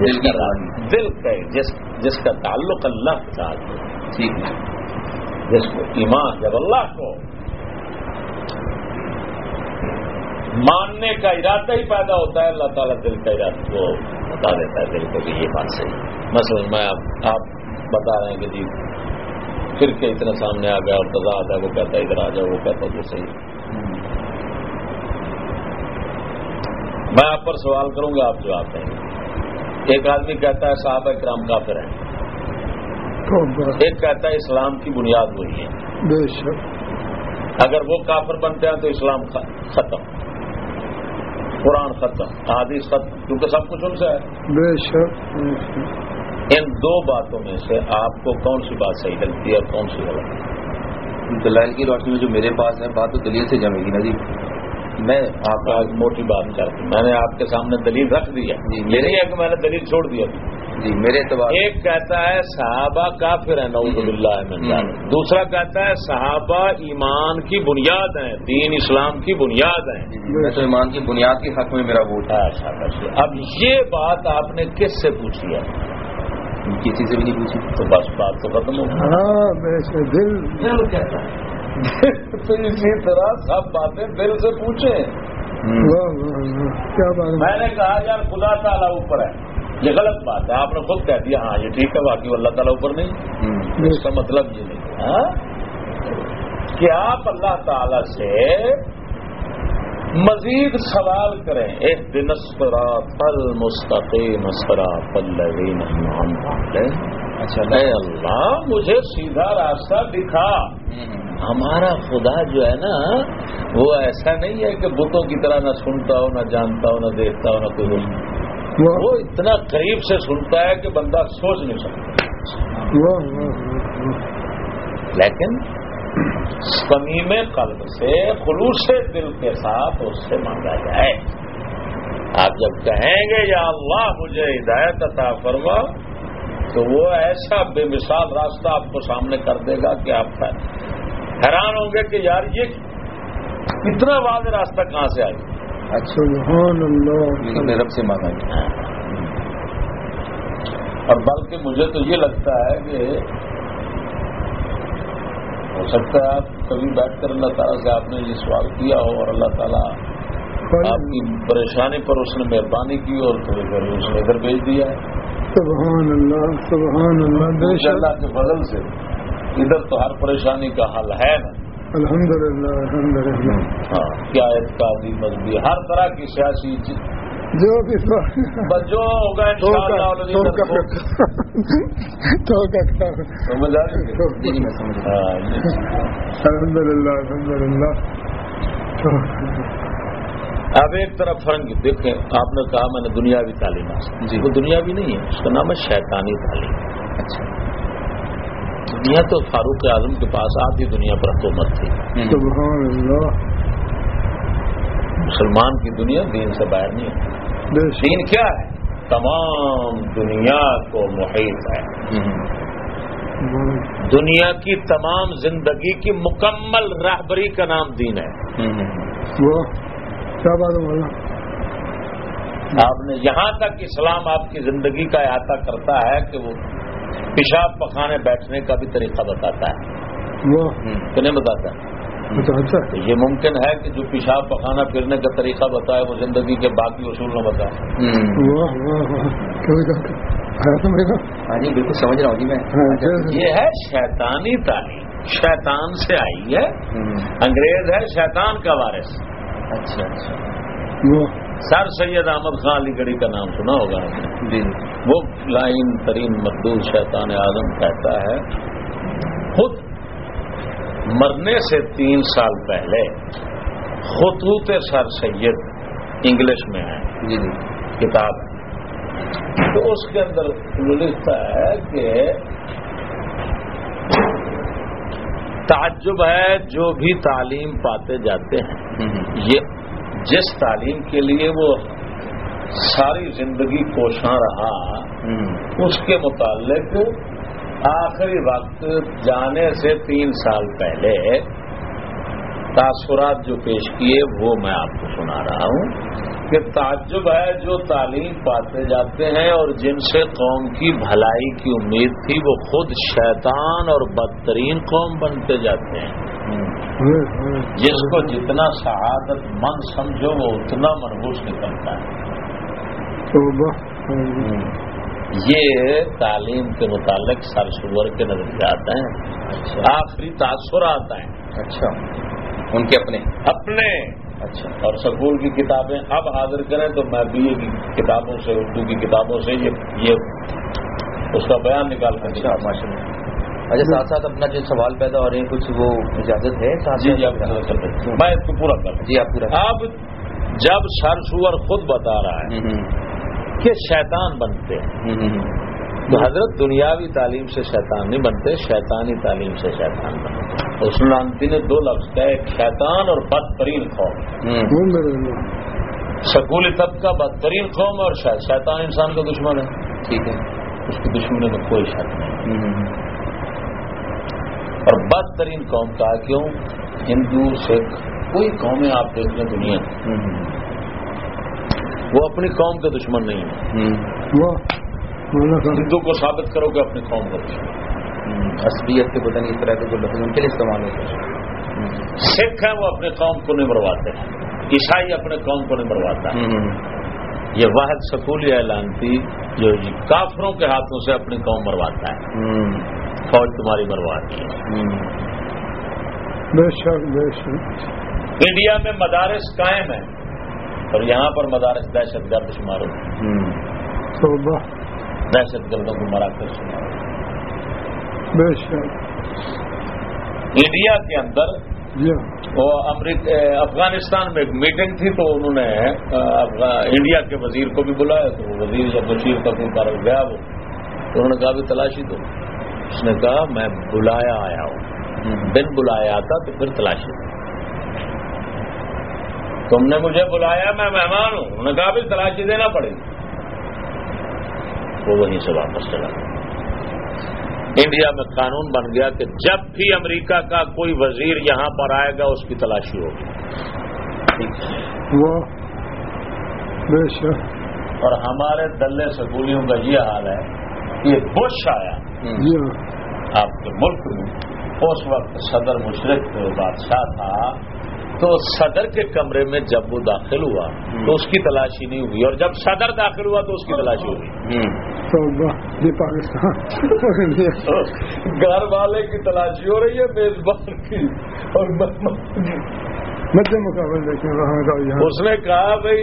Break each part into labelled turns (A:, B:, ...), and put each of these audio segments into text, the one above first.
A: دل کی دل کا جس جس کا تعلق اللہ کے ساتھ
B: ٹھیک ہے۔
A: جس کو ایمان جب اللہ کو ماننے کا ارادہ ہی پیدا ہوتا ہے اللہ تعالیٰ دل کا ارادہ کو بتا دیتا ہے دل کو کہ یہ بات صحیح مثلا میں آپ آپ بتا رہے ہیں کہ جی پھر کے اتنا سامنے آ گیا اور تضاد ہے وہ کہتا ہے ادھر آ جاؤ وہ کہتا ہے کہ صحیح میں آپ پر سوال کروں گا آپ جواب دیں گے۔ ایک آدمی کہتا ہے صحابہ کرام کافر ہیں۔ ایک کہتا ہے اسلام کی بنیاد وہی ہے۔
C: بے شک۔
A: اگر وہ کافر بنتے ہیں تو اسلام ختم۔ قرآن ختم۔ حادث ختم۔ کیونکہ سب کچھ ان سے ہے۔
C: بے شک۔
A: ان دو باتوں میں سے آپ کو کون سی بات صحیح لگتی ہے اور کون سی غلط؟
B: دلائل کی روشنی میں جو میرے پاس ہے بات تو دلیل سے جمے گی نا جی۔ میں
A: آپ کا موٹی بات کرتی۔ میں نے آپ کے سامنے دلیل رکھ دی ہے۔
B: جی،
A: یہ نہیں ہے کہ میں نے دلیل چھوڑ دیا
B: جی میرے اعتبار
A: ایک کہتا ہے صحابہ کافر ہیں نعوذ باللہ من ذالک۔ دوسرا کہتا ہے صحابہ ایمان کی بنیاد ہیں دین اسلام کی بنیاد ہیں۔
B: جی، میں تو ایمان کی بنیاد کے حق میں میرا ووٹ ہے۔
A: اچھا، اچھا۔ اب یہ بات آپ نے کس سے پوچھی ہے؟
B: کسی سے بھی نہیں پوچھی۔
A: تو بس بات تو ختم ہو گئی۔
C: ہاں دل
A: کہتا ہے۔ تو اسی طرح سب باتیں دل سے پوچھیں۔ میں نے کہا یار خدا تعالیٰ اوپر ہے۔ یہ غلط بات ہے۔ آپ نے خود کہہ دیا ہاں یہ ٹھیک ہے باقی اللہ تعالیٰ اوپر نہیں۔ اس کا مطلب یہ نہیں۔ ہاں؟ کہ آپ اللہ تعالی سے مزید سوال کریں۔ ایک دن پل مستقیم سرا پلوین
B: اچھا
A: اے اللہ مجھے سیدھا راستہ دکھا۔ ہمارا خدا جو ہے نا وہ ایسا نہیں ہے کہ بتوں کی طرح نہ سنتا ہو نہ جانتا ہو نہ دیکھتا ہو نہ کوئی وہ اتنا قریب سے سنتا ہے کہ بندہ سوچ نہیں سکتا۔ لیکن سمیم قلب سے خلوص دل کے ساتھ اس سے مانگا جائے۔ آپ جب کہیں گے یا اللہ مجھے ہدایت عطا فرما۔ تو وہ ایسا بے مثال راستہ آپ کو سامنے کر دے گا کہ آپ حیران ہوں گے کہ یار یہ اتنا واضح راستہ کہاں سے آئی
B: اچھا رب سے مانگا گیا
A: اور بلکہ مجھے تو یہ لگتا ہے کہ ہو سکتا ہے آپ کبھی بیٹھ کر اللہ تعالیٰ سے آپ نے یہ سوال کیا ہو اور اللہ تعالیٰ آپ کی پریشانی پر اس نے مہربانی کی اور میں اس نے ادھر بھیج دیا ہے۔
C: سبحان اللہ سبحان اللہ۔ بے شک
A: اللہ کے فضل سے ادھر تو ہر پریشانی کا حل ہے نا۔
C: الحمد للہ الحمد للہ
A: ہاں کیا اعتقادی مذہبی ہر طرح کی سیاسی چیز۔
C: جو بھی
A: جو ہوگا
C: الحمد للہ الحمد للہ
A: اب ایک طرف فرنگ دیکھیں آپ نے کہا میں نے دنیاوی تعلیم حاصل
B: جی۔
A: وہ دنیاوی نہیں ہے اس کا نام ہے شیطانی تعلیم۔
B: اچھا۔
A: دنیا تو فاروق اعظم کے پاس آدھی دنیا پر حکومت تھی۔
B: ہوں۔
C: سبحان اللہ۔
A: مسلمان کی دنیا دین سے باہر نہیں ہے۔ دین کیا ہے؟ تمام دنیا کو محیط ہے۔ دنیا کی تمام زندگی کی مکمل راہبری کا نام دین ہے۔
C: کیا بات ہے مولانا؟
A: آپ نے یہاں تک اسلام آپ کی زندگی کا احاطہ کرتا ہے کہ وہ پیشاب پخانے بیٹھنے کا بھی طریقہ بتاتا ہے۔ کہ نہیں بتاتا ہے۔
C: اچھا اچھا۔
A: تو یہ ممکن ہے کہ جو پیشاب پخانا پھرنے کا طریقہ بتائے وہ زندگی کے باقی اصول نہ بتائے۔
B: ہاں جی بالکل سمجھ رہا ہوں جی میں۔
C: ہاں، جیسے-
A: یہ ہے شیطانی تعلیم۔ شیطان سے آئی ہے۔ انگریز ہے شیطان کا وارث۔
B: اچھا اچھا۔
A: سر سید احمد خان علی گڑھی کا نام سنا ہوگا آپ نے؟
B: جی۔
A: وہ لائن ترین مردود شیطان اعظم کہتا ہے خود مرنے سے تین سال پہلے خطوط سر سید انگلش میں ہے۔
B: جی جی۔
A: کتاب۔ تو اس کے اندر لکھتا ہے کہ تعجب ہے جو بھی تعلیم پاتے جاتے ہیں۔ یہ جس تعلیم کے لیے وہ ساری زندگی کوشاں رہا۔ اس کے متعلق آخری وقت جانے سے تین سال پہلے تاثرات جو پیش کیے وہ میں آپ کو سنا رہا ہوں کہ تعجب ہے جو تعلیم پاتے جاتے ہیں اور جن سے قوم کی بھلائی کی امید تھی وہ خود شیطان اور بدترین قوم بنتے جاتے ہیں۔ جس کو جتنا سعادت مند سمجھو وہ اتنا منحوس نکلتا ہے۔ یہ تعلیم کے متعلق سر سور کے نظریات ہیں۔ آخری تاثر آتا ہے
B: اچھا۔ ان کے اپنے؟
A: اپنے۔
B: اچھا۔
A: اور سکول کی کتابیں اب حاضر کریں تو میں بی اے کی کتابوں سے اردو کی کتابوں سے یہ اس کا بیان نکال کر
B: اچھا ماشاء اللہ۔ اچھا ساتھ ساتھ اپنا جو سوال پیدا ہو رہے ہیں کچھ وہ اجازت ہے
A: جی جی میں اس کو پورا کر
B: جی آپ پورا
A: اب جب سر سور خود بتا رہا ہے کہ شیطان بنتے ہیں۔ تو حضرت دنیاوی تعلیم سے شیطان نہیں بنتے شیطانی تعلیم سے شیطان بنتے۔ اس لانتی نے دو لفظ کا ایک شیطان اور بدترین قوم۔ سکولی طبقہ بدترین قوم اور شاید شیطان انسان کا دشمن ہے۔
B: ٹھیک ہے
A: اس کی دشمنی میں کوئی شک نہیں۔ اور بدترین قوم کا کیوں؟ ہندو سکھ کوئی قومیں آپ دیکھ لیں دنیا۔ وہ اپنی قوم کے دشمن نہیں ہیں ہندو کو ثابت کرو کہ اپنی قوم
B: ہوں۔ اصلیت کے نہیں اس طرح کے کوئی لفظ ان کے لیے استعمال ہوتے ہیں
A: سکھ ہیں وہ اپنے قوم کو نہیں مرواتے عیسائی اپنے قوم کو نہیں مرواتا یہ واحد سکولی اعلان تھی جو کافروں کے ہاتھوں سے اپنی قوم مرواتا ہے۔ فوج تمہاری مرواتی ہے۔
C: بے شک بے شک۔
A: انڈیا میں مدارس قائم ہیں اور یہاں پر مدارس دہشت گرد شمار ہوتے ہیں۔ دہشت گردوں کو مرا کر ہیں انڈیا کے اندر
C: جی ہاں۔
A: وہ افغانستان میں ایک میٹنگ تھی تو انہوں نے انڈیا کے وزیر کو بھی بلایا تو وزیر یا بشیر کا کوئی کارل گیا وہ تو انہوں نے کہا بھی تلاشی دو۔ اس نے کہا میں بلایا آیا ہوں۔
B: ہوں،
A: بن بلایا آتا تو پھر تلاشی دو۔ تم نے مجھے بلایا میں مہمان ہوں۔ انہوں نے کہا بھی تلاشی دینا پڑے گی۔ وہ وہیں سے واپس چلا گیا۔ انڈیا میں قانون بن گیا کہ جب بھی امریکہ کا کوئی وزیر یہاں پر آئے گا اس کی تلاشی ہوگی۔ اور ہمارے دلے سکولیوں کا یہ حال ہے کہ بش آیا۔ آپ کے ملک میں اس وقت صدر مشرق بادشاہ تھا۔ تو صدر کے کمرے میں جب وہ داخل ہوا تو اس کی تلاشی نہیں ہوئی اور جب صدر داخل ہوا تو اس کی تلاشی ہوئی.
C: پاکستان.
A: گھر والے کی تلاشی ہو رہی ہے میزبان کی اور اس نے کہا بھائی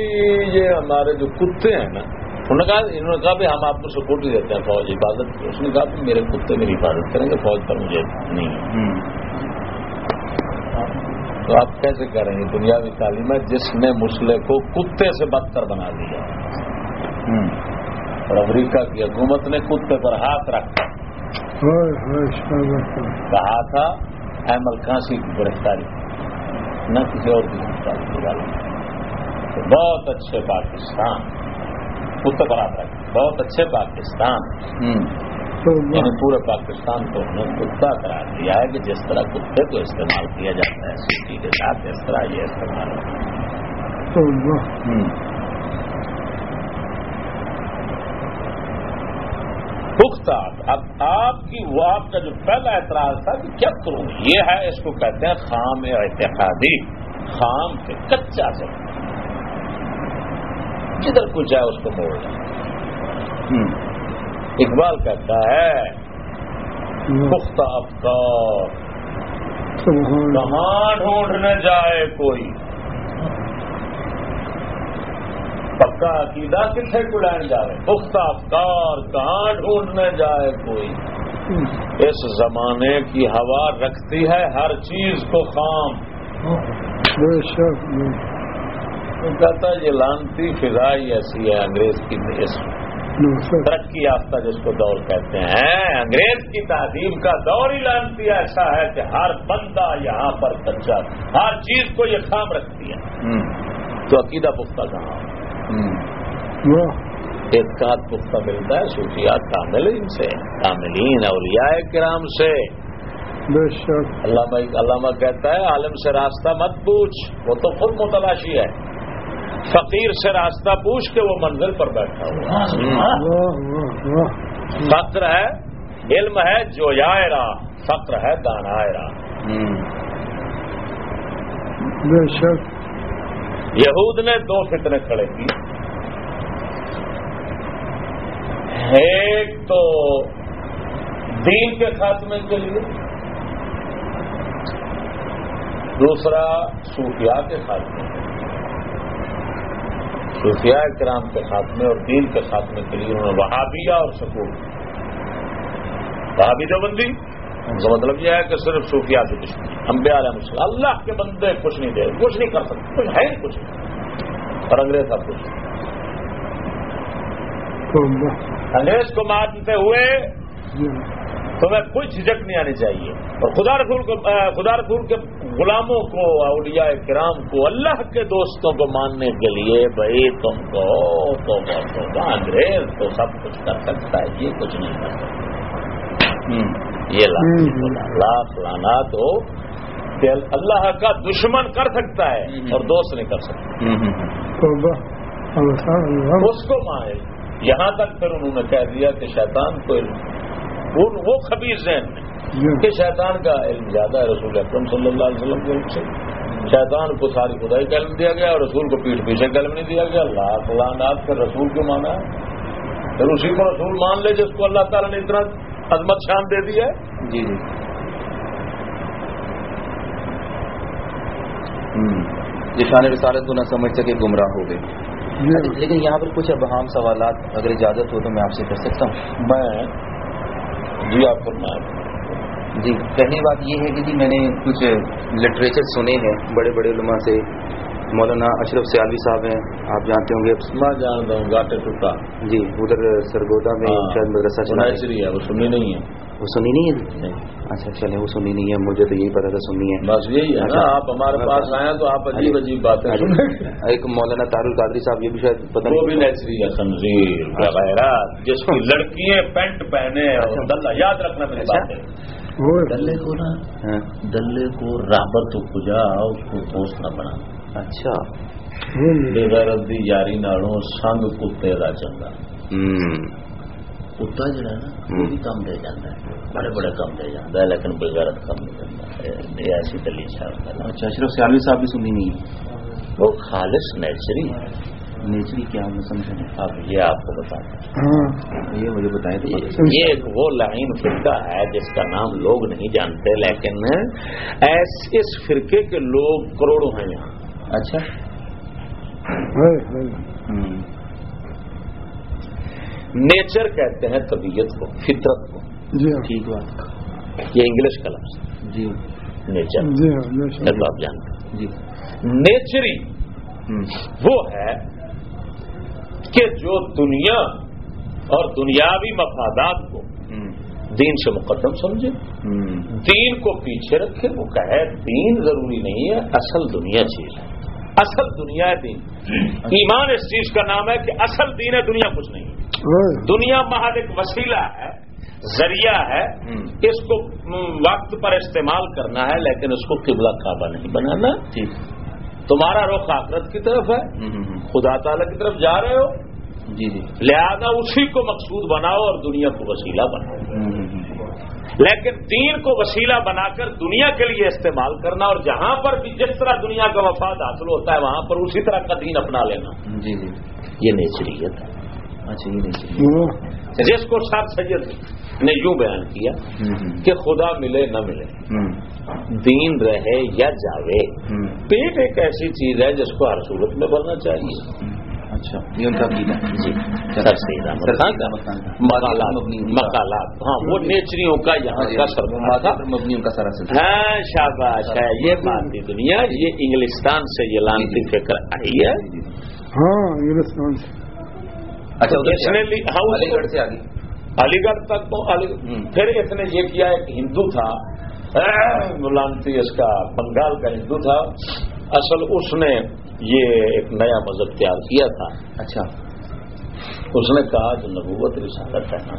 A: یہ ہمارے جو کتے ہیں نا انہوں نے کہا انہوں نے کہا بھی ہم آپ کو سپورٹ ہی دیتے ہیں فوج حفاظت۔ اس نے کہا کہ میرے کتے میری حفاظت کریں گے فوج پر مجھے نہیں تو آپ کیسے کہہ رہے ہیں دنیاوی تعلیم ہے جس نے مسئلے کو کتے سے بدتر بنا دیا اور امریکہ کی حکومت نے کتے پر ہاتھ رکھا۔ کہا تھا احمد کھانسی کی گرفتاری۔ نہ کسی اور کی گرفتاری بہت اچھے پاکستان۔ کتے پر ہاتھ رکھا۔ بہت اچھے پاکستان۔ یعنی پورے پاکستان کو انہوں نے کتا قرار دیا ہے کہ جس طرح کتے کو استعمال کیا جاتا ہے سوٹی کے ساتھ اس طرح یہ استعمال پختہ اب آپ کی وہ آپ کا جو پہلا اعتراض تھا کہ کیا کروں؟ یہ ہے اس کو کہتے ہیں خام اعتقادی۔ خام سے کچا سے۔ جدھر کچھ ہے اس کو موڑ دیں
B: ہوں،
A: اقبال کہتا ہے پختہ
C: اللہ۔
A: کہاں ڈھونڈنے جائے کوئی۔ پکا عقیدہ کتنے کو لین جائے پختہ افکار کہاں ڈھونڈنے جائے کوئی۔ اس زمانے کی ہوا رکھتی ہے ہر چیز کو خام۔ کہتا یہ لانتی فضا ہی ایسی ہے انگریز کی اس
C: نوسط
A: ترقی یافتہ جس کو دور کہتے ہیں انگریز کی تعلیم کا دور ہی لانتی ایسا ہے کہ ہر بندہ یہاں پر کچا ہر چیز کو یہ خام رکھتی ہے۔ تو عقیدہ پختہ کہاں؟ اعتقاد پختہ ملتا ہے صوفیات کامل ان سے کاملین اولیاء کرام سے۔
C: بے شک۔
A: علامہ علامہ کہتا ہے عالم سے راستہ مت پوچھ وہ تو خود متلاشی ہے۔ فقیر سے راستہ پوچھ کے وہ منزل پر بیٹھا ہوا فقر ہے علم ہے جو راہ۔ فقر ہے
C: شک۔
A: یہود نے دو فتنے کھڑے کی ایک تو دین کے خاتمے کے لیے دوسرا صوفیاء کے خاتمے کے لیے۔ صوفیاء کرام کے خاتمے اور دین کے خاتمے کے لیے انہوں نے وہابیہ اور سکون وہابی جو بندی ان کا مطلب یہ ہے کہ صرف صوفیاء سے کچھ نہیں انبیاء علیہ السلام اللہ کے بندے کچھ نہیں دے کچھ نہیں کر سکتے کچھ ہے ہی کچھ نہیں۔ اور انگریز سب کچھ۔ انگریز کو مانتے ہوئے
C: جی
A: تمہیں کوئی جھجک نہیں آنی چاہیے۔ اور خدا رسول کو خدا رسول کے غلاموں کو اولیاء کرام کو اللہ کے دوستوں کو ماننے کے لیے بھائی تم کو تو انگریز تو سب کچھ کر سکتا ہے یہ کچھ نہیں کر سکتا۔ یہ لاکھ ہو کہ اللہ کا دشمن کر سکتا ہے۔ اور دوست نہیں کر سکتا۔ اس کو مائے یہاں تک پھر انہوں نے کہہ دیا کہ شیطان کو وہ خبیص ذہن میں کہ شیطان کا علم زیادہ ہے رسول اکرم صلی اللہ علیہ وسلم کے علم سے۔ شیطان کو ساری خدائی کا علم دیا گیا اور رسول کو پیٹھ پیچھے کا علم نہیں دیا گیا۔ اللہ لانات پھر رسول کو مانا ہے؟ پھر اسی کو رسول مان لے جس کو اللہ تعالیٰ نے اتنا عظمت شان دے دی ہے۔
B: جی جی۔ شان رسالت کو نہ سمجھ سکے گمراہ ہو گئے۔ لیکن یہاں پر کچھ ابہام سوالات اگر اجازت ہو تو میں آپ سے کر سکتا ہوں۔
A: میں جی آپ فرمائیں۔
B: جی پہلی بات یہ ہے کہ جی میں نے کچھ لٹریچر سنے ہیں بڑے بڑے علماء سے۔ مولانا اشرف سیالوی صاحب ہیں آپ جانتے ہوں گے۔
A: میں جانتا ہوں گاٹے ٹوٹا۔
B: جی ادھر سرگودا میں
A: ہاں۔
B: شاید مدرسہ چلا ہے
A: وہ سنی نہیں ہے۔
B: وہ سنی نہیں ہے؟ اچھا چلے وہ سنی نہیں ہے مجھے تو یہی پتا تھا سنی ہے۔
A: بس یہی ہے نا
B: اچھا۔
A: آپ ہمارے پاس آئے تو آپ عجیب عجیب باتیں
B: ایک مولانا تار القادری صاحب یہ بھی شاید پتہ
A: وہ بھی نیچری ہے خنزیر وغیرہ جس کی لڑکیاں پینٹ پہنے یاد رکھنا میری بات ہے دلے کو نا
B: ہاں،
A: دلے کو رابر تو کجا اس کو دوست نہ بنا۔
B: اچھا۔
C: وہ نہیں۔
A: بغیرت دی یاری نالوں سنگ کتے دا چنگا۔ کتا جڑا ہے نا وہ بھی کم دے جاتا ہے۔ بڑے بڑے کم دے جاتا ہے لیکن بغیرت کم نہیں کرتا۔ ہے یہ ایسی دلی شاہ
B: اچھا اشرف سیالوی صاحب بھی سنی نہیں۔ ہے
A: وہ خالص نیچری ہے۔
B: نیچری کیا سمجھا نہیں۔
A: اب یہ آپ کو ہوں
C: ہاں۔
B: یہ مجھے بتائیں تو
A: یہ یہ ایک وہ لائن فرقہ ہے جس کا نام لوگ نہیں جانتے لیکن ایس اس فرقے کے لوگ کروڑوں ہیں یہاں۔
B: اچھا۔
C: ہے
B: ہوں۔
A: نیچر کہتے ہیں طبیعت کو فطرت کو۔
C: جی ہاں۔
B: ٹھیک بات۔
A: یہ انگلش کا لفظ۔
B: جی
A: نیچر
C: جی ہاں
A: یہ تو آپ جانتے
B: جی۔
A: نیچری وہ ہے کہ جو دنیا اور دنیاوی مفادات کو دین سے مقدم سمجھے۔ دین کو پیچھے رکھے۔ وہ کہے دین ضروری نہیں ہے اصل دنیا چیز ہے۔ اصل دنیا ہے دین۔ ایمان اس چیز کا نام ہے کہ اصل دین ہے دنیا کچھ نہیں۔ ہے دنیا محض ایک وسیلہ ہے ذریعہ ہے۔
B: ہوں۔
A: اس کو وقت پر استعمال کرنا ہے لیکن اس کو قبلہ کعبہ نہیں بنانا۔ تمہارا رخ آخرت کی طرف ہے۔
B: ہوں۔
A: خدا تعالی کی طرف جا رہے ہو۔
B: جی جی۔
A: لہذا اسی کو مقصود بناؤ اور دنیا کو وسیلہ بناؤ۔ لیکن دین کو وسیلہ بنا کر دنیا کے لیے استعمال کرنا اور جہاں پر بھی جس طرح دنیا کا مفاد حاصل ہوتا ہے وہاں پر اسی طرح کا دین اپنا لینا۔
B: جی جی۔
A: یہ نیچریت ہے۔
B: اچھا یہ
A: جس کو سر سید نے یوں بیان کیا کہ خدا ملے نہ ملے۔ دین رہے یا جاوے پیٹ ایک ایسی چیز ہے جس کو ہر صورت میں بننا چاہیے۔
B: اچھا یہ ان کا عقیدہ
A: جی۔ سر سید احمد خان کا۔ مقالات۔ مقالات۔ ہاں وہ نیچریوں کا یہاں کا سرما تھا۔
B: مبنی ان کا سارا سلسلہ
A: ہاں شاباش ہے یہ دنیا۔ یہ انگلستان سے یہ لانتی فکر آئی ہے۔
C: ہاں انگلستان سے۔
B: اچھا
A: اس نے ہاں،
B: علی گڑھ سے آگے۔
A: علی گڑھ تک تو۔ پھر اس نے یہ کیا ایک ہندو تھا۔ ملانتی اس کا بنگال کا ہندو تھا۔ اصل اس نے یہ ایک نیا مذہب تیار کیا تھا۔
B: اچھا۔
A: اس نے کہا جو نبوت رسالت ہے نا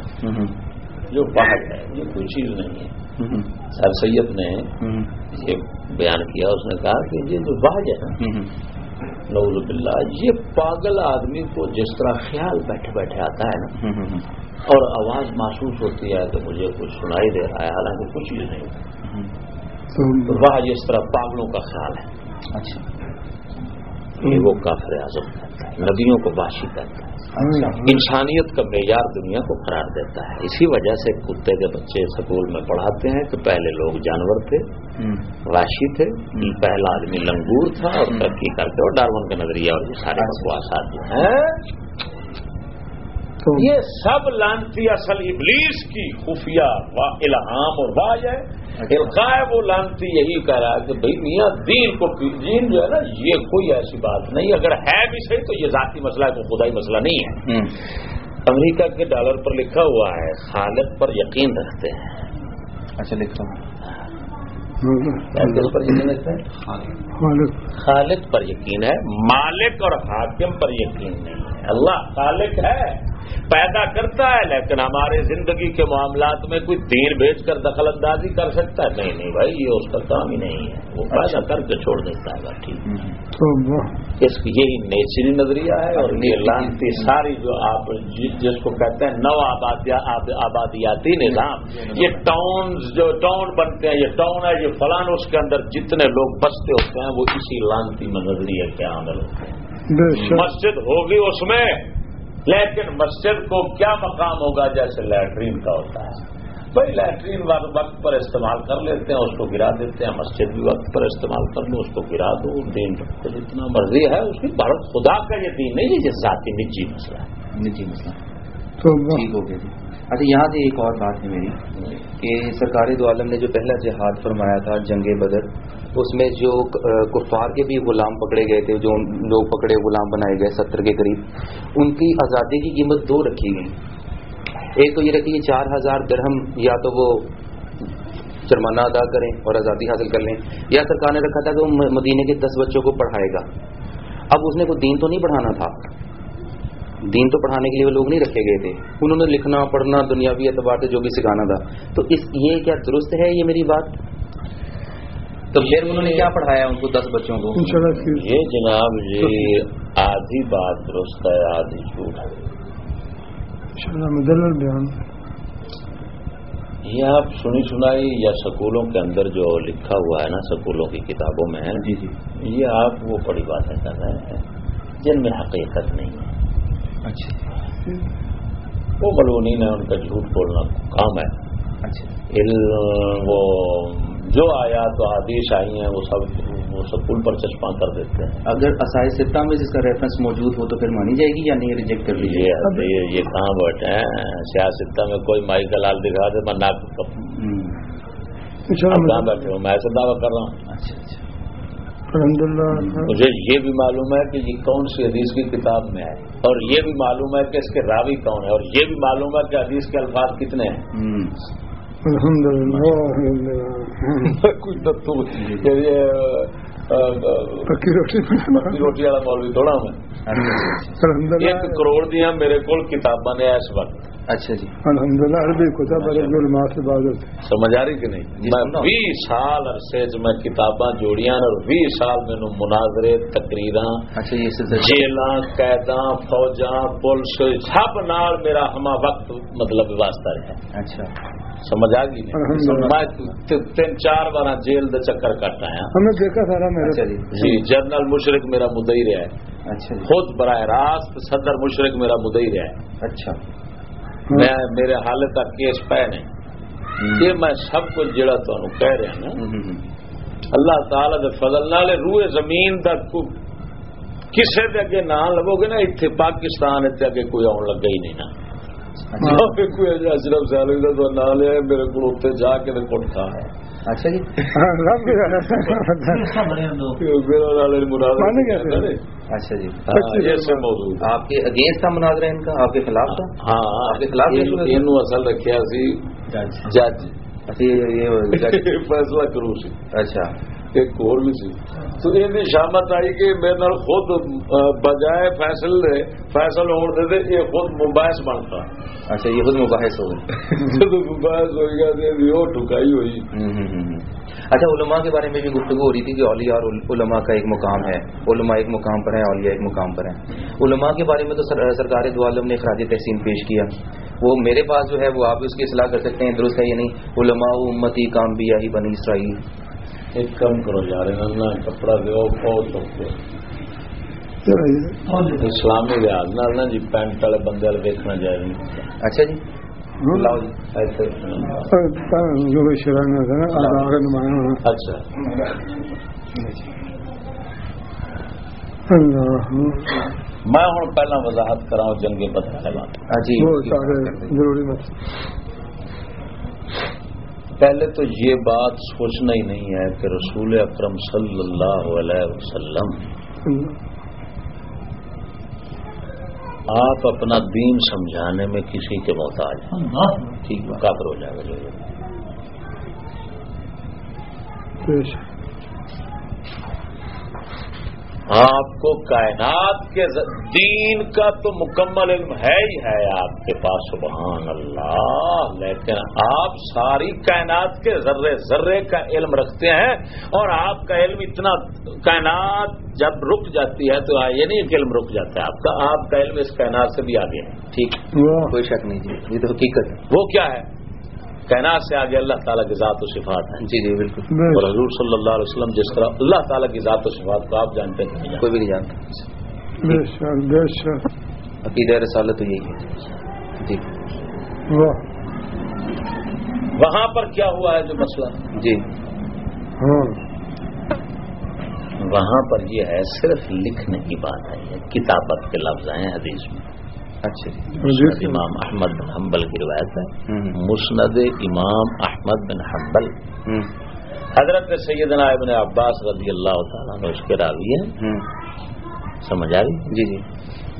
A: جو واحد ہے یہ کوئی چیز نہیں ہے۔ سر سید نے یہ بیان کیا اس نے کہا کہ یہ جو واحد ہے نا نوز باللہ یہ پاگل آدمی کو جس طرح خیال بیٹھے بیٹھے آتا ہے نا اور آواز محسوس ہوتی ہے کہ مجھے کچھ سنائی دے رہا ہے حالانکہ کچھ بھی نہیں۔
C: تو
A: جس طرح پاگلوں کا خیال ہے۔
B: اچھا۔
A: یہ وہ کافر اعظم کرتا ہے نبیوں کو باشی کرتا ہے۔
B: اچھا۔
A: انسانیت کا معیار دنیا کو قرار دیتا ہے۔ اسی وجہ سے کتے کے بچے اسکول میں پڑھاتے ہیں کہ پہلے لوگ جانور تھے
B: ہوں
A: راشی تھے۔ پہلا آدمی لنگور تھا اور ترقی کر کے اور ڈارون کا نظریہ اور یہ سارے بکواسات جو ہیں۔ یہ سب لانتی اصل ابلیس کی خفیہ وا- الہام اور واج ہے۔ القاع وہ لانتی یہی کہہ رہا ہے کہ بھئی میاں دین کو دین جو ہے نا یہ کوئی ایسی بات نہیں۔ اگر ہے بھی صحیح تو یہ ذاتی مسئلہ ہے کوئی خدائی مسئلہ نہیں ہے۔ امریکہ کے ڈالر پر لکھا ہوا ہے خالق پر یقین رکھتے ہیں۔
B: اچھا لکھتا ہوں۔
A: پر یقین رکھتے ہیں؟
C: خالق۔
A: خالق پر یقین ہے مالک اور حاکم پر یقین نہیں ہے۔ اللہ خالق ہے۔ پیدا کرتا ہے لیکن ہمارے زندگی کے معاملات میں کوئی دین بیچ کر دخل اندازی کر سکتا ہے؟ نہیں نہیں بھائی یہ اس کا کام ہی نہیں ہے۔ وہ پیدا کر کے چھوڑ دیتا ہے ٹھیک۔ اس کی یہی نیچری نظریہ ہے اور یہ لانتی ساری جو آپ جس جس کو کہتے ہیں نو آبادیا آب- آبادیاتی نظام یہ ٹاؤن جو ٹاؤن بنتے ہیں یہ ٹاؤن ہے یہ فلان اس کے اندر جتنے لوگ بستے ہوتے ہیں وہ اسی لانتی میں نظریے کے عمل ہوتے ہیں۔
C: بے شک۔
A: مسجد ہوگی اس میں۔ لیکن مسجد کو کیا مقام ہوگا جیسے لیٹرین کا ہوتا ہے؟ بھائی لیٹرین وقت پر استعمال کر لیتے ہیں اس کو گرا دیتے ہیں مسجد بھی وقت پر استعمال کر لو اس کو گرا دو دین کو جتنا مرضی ہے اس کی بھارت خدا کا یہ دین نہیں یہ ذاتی نجی مسئلہ ہے۔
B: جی مسئلہ۔
C: تو وہ
B: ٹھیک ہو گیا جی۔ اچھا یہاں سے ایک اور بات ہے میری، کہ سرکار دو عالم نے جو پہلا جہاد فرمایا تھا، جنگ بدر، اس میں جو کفار کے بھی غلام پکڑے گئے تھے، جو لوگ پکڑے، غلام بنائے گئے، ستر کے قریب، ان کی آزادی کی قیمت دو رکھی گئی۔ ایک تو یہ رکھی کہ چار ہزار درہم یا تو وہ جرمانہ ادا کریں اور آزادی حاصل کر لیں، یا سرکار نے رکھا تھا کہ وہ مدینے کے دس بچوں کو پڑھائے گا۔ اب اس نے کوئی دین تو نہیں پڑھانا تھا دین تو پڑھانے کے لیے وہ لوگ نہیں رکھے گئے تھے۔ انہوں نے لکھنا پڑھنا دنیاوی اعتبار سے جو بھی سکھانا تھا۔ تو اس یہ کیا درست ہے یہ میری بات؟ تو پھر انہوں نے کیا پڑھایا ان کو دس بچوں کو؟
A: یہ جناب یہ آدھی بات درست ہے آدھی جھوٹ ہے۔ یہ آپ سنی سنائی یا سکولوں کے اندر جو لکھا ہوا ہے نا سکولوں کی کتابوں میں ہے
B: جی جی۔
A: یہ آپ وہ بڑی باتیں کر رہے ہیں جن میں حقیقت نہیں ہے۔
B: اچھا۔
A: وہ ملونین ہے ان کا جھوٹ بولنا کام ہے۔
B: اچھا۔
A: وہ جو آیا تو حدیث آئی ہیں وہ سب وہ سکول پر چشمہ کر دیتے ہیں۔
B: اگر اسائی سطح میں جس کا ریفرنس موجود ہو تو پھر مانی جائے گی یا نہیں ریجیکٹ کر لی جائے
A: یہ کہاں بیٹھے ہیں۔ سیاستہ میں کوئی مائی کا لال دکھا دے میں ناک آپ
C: انشاءاللہ
A: کہاں بیٹھے ہو؟ میں ایسے دعویٰ کر رہا ہوں۔
B: اچھا اچھا۔
A: مجھے یہ بھی معلوم ہے کہ یہ کون سی حدیث کی کتاب میں ہے اور یہ بھی معلوم ہے کہ اس کے راوی کون ہے اور یہ بھی معلوم ہے کہ حدیث کے الفاظ کتنے ہیں۔
B: ہوں۔
C: الحمدللہ
A: کچھ
C: پکی روٹی
A: روٹی والا مولوی تھوڑا میں
C: الحمدللہ
A: ایک کروڑ دیا میرے کو کتاباں نے اس وقت
B: اچھا جی
C: عربی علماء سے عبادت
A: سمجھ آ رہی کہ نہیں میں۔ بھی سال عرصے چ میں کتاباں جوڑیاں اور بھی سال مینو مناظرے تقریراں
B: اچھا
A: جیلاں قیداں فوجاں پولیس سب نال میرا ہما وقت مطلب واسطہ رہا
B: اچھا
A: سمجھ آ گئی۔ میں تین چار بار جیل دے چکر کٹ آیا
C: ہم نے دیکھا سارا
B: اچھا جی۔
A: جی جنرل مشرق میرا مدعی رہا ہے۔
B: اچھا جی۔
A: خود براہ راست صدر مشرق میرا مدعی رہا ہے۔
B: اچھا۔
A: میں میرے حال تک کیس پے نہیں یہ میں سب کچھ جڑا تمہیں کہہ رہا نا۔ اللہ تعالی دے فضل نال روئے زمین تک کسے دے اگے نہ لگو گے نا اتنے پاکستان اتنے اگے کوئی آن لگا ہی نہیں نا۔
B: اچھا
A: تو نہ لیا میرے کو اتنے جا کے کٹ کھا ہے
B: اچھا جی.
C: ہاں،؟
B: اچھا جی۔ آپ کے اگینسٹ مناظرہ ان کا؟ آپ کے خلاف تھا؟
A: ہاں
B: آپ کے خلاف
A: اصل سی جج۔
B: اچھا جج-
A: فیصلہ کرو سی۔
B: اچھا۔
A: ایک اور بھی سی۔ تو یہ شامت آئی کہ میرے نال خود بجائے فیصل فیصل ہونے دے دے یہ خود مباحث بنتا۔
B: اچھا یہ خود مباحث ہو
A: جب مباحث ہوئی گیا وہ ٹھکائی ہوئی۔
B: اچھا علماء کے بارے میں بھی گفتگو ہو رہی تھی کہ اولیاء اور علماء کا ایک مقام ہے۔ علماء ایک مقام پر ہے اولیاء ایک مقام پر ہے علماء کے بارے میں تو سرکار دو عالم نے اخراج تحسین پیش کیا۔ وہ میرے پاس جو ہے وہ آپ اس کی اصلاح کر سکتے ہیں درست ہے یا نہیں؟ علماء امتی کام بھی ہی بنی اسرائیل۔
A: ایک کم کرو جا رہے کپڑا دو اسلامی لحاظ نہ جی پینٹ والے بندے والے دیکھنا جائے۔
B: اچھا جی۔
A: اچھا۔ میں ہوں پہلا وضاحت کراؤں جنگ بدلا
B: جی۔
A: پہلے تو یہ بات سوچنا ہی نہیں ہے کہ رسول اکرم صلی اللہ علیہ وسلم آپ اپنا دین سمجھانے میں کسی کے محتاج ہیں۔ ٹھیک کافر ہو جائے گا جو آپ کو کائنات کے دین کا تو مکمل علم ہے ہی ہے آپ کے پاس سبحان اللہ۔ لیکن آپ ساری کائنات کے ذرے ذرے کا علم رکھتے ہیں اور آپ کا علم اتنا کائنات جب رک جاتی ہے تو یہ نہیں کہ علم رک جاتا ہے آپ کا آپ کا علم اس کائنات سے بھی آگے ہے۔ ٹھیک
B: کوئی شک نہیں جی یہ تو حقیقت ہے۔
A: وہ کیا ہے؟ کائنات سے آگے اللہ تعالیٰ کی ذات و صفات ہیں۔
B: جی جی بالکل۔ اور
A: حضور صلی اللہ علیہ وسلم جس طرح اللہ تعالیٰ کی ذات و صفات کو آپ جانتے ہیں
B: کوئی بھی نہیں جانتا۔ عقیدہ رسالت تو یہی ہے۔ جی۔
A: وہاں پر کیا ہوا ہے جو مسئلہ؟
B: جی۔
C: ہاں۔
A: وہاں پر یہ ہے صرف لکھنے کی بات ہے۔ کتابت کے لفظ ہیں حدیث میں۔
B: اچھا
A: امام احمد بن حنبل کی روایت ہے۔ مسند امام احمد بن حنبل۔ حضرت سیدنا ابن عباس رضی اللہ تعالیٰ نے اس کے راوی ہیں۔ سمجھ آئی
B: جی جی۔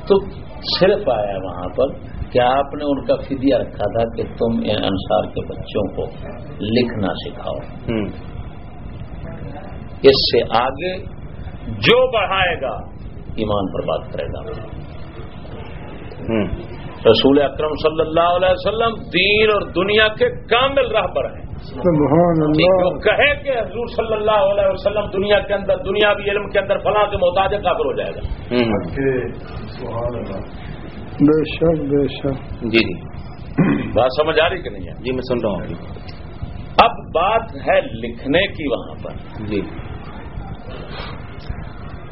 A: تو صرف آیا وہاں پر کہ آپ نے ان کا فدیہ رکھا تھا کہ تم ان انصار کے بچوں کو لکھنا سکھاؤ۔ اس سے آگے جو بڑھائے گا ایمان پر بات کرے گا۔ رسول اکرم صلی اللہ علیہ وسلم دین اور دنیا کے کامل راہ پر ہیں۔ وہ کہے کہ حضور صلی اللہ علیہ وسلم دنیا کے اندر دنیا بھی علم کے اندر فلاں کے محتاج کافر ہو جائے گا۔
C: بے شک بے شک۔
B: جی جی۔
A: بات سمجھ آ رہی کہ نہیں ہے؟
B: جی میں سن رہا ہوں۔
A: اب بات ہے لکھنے کی وہاں پر۔
B: جی۔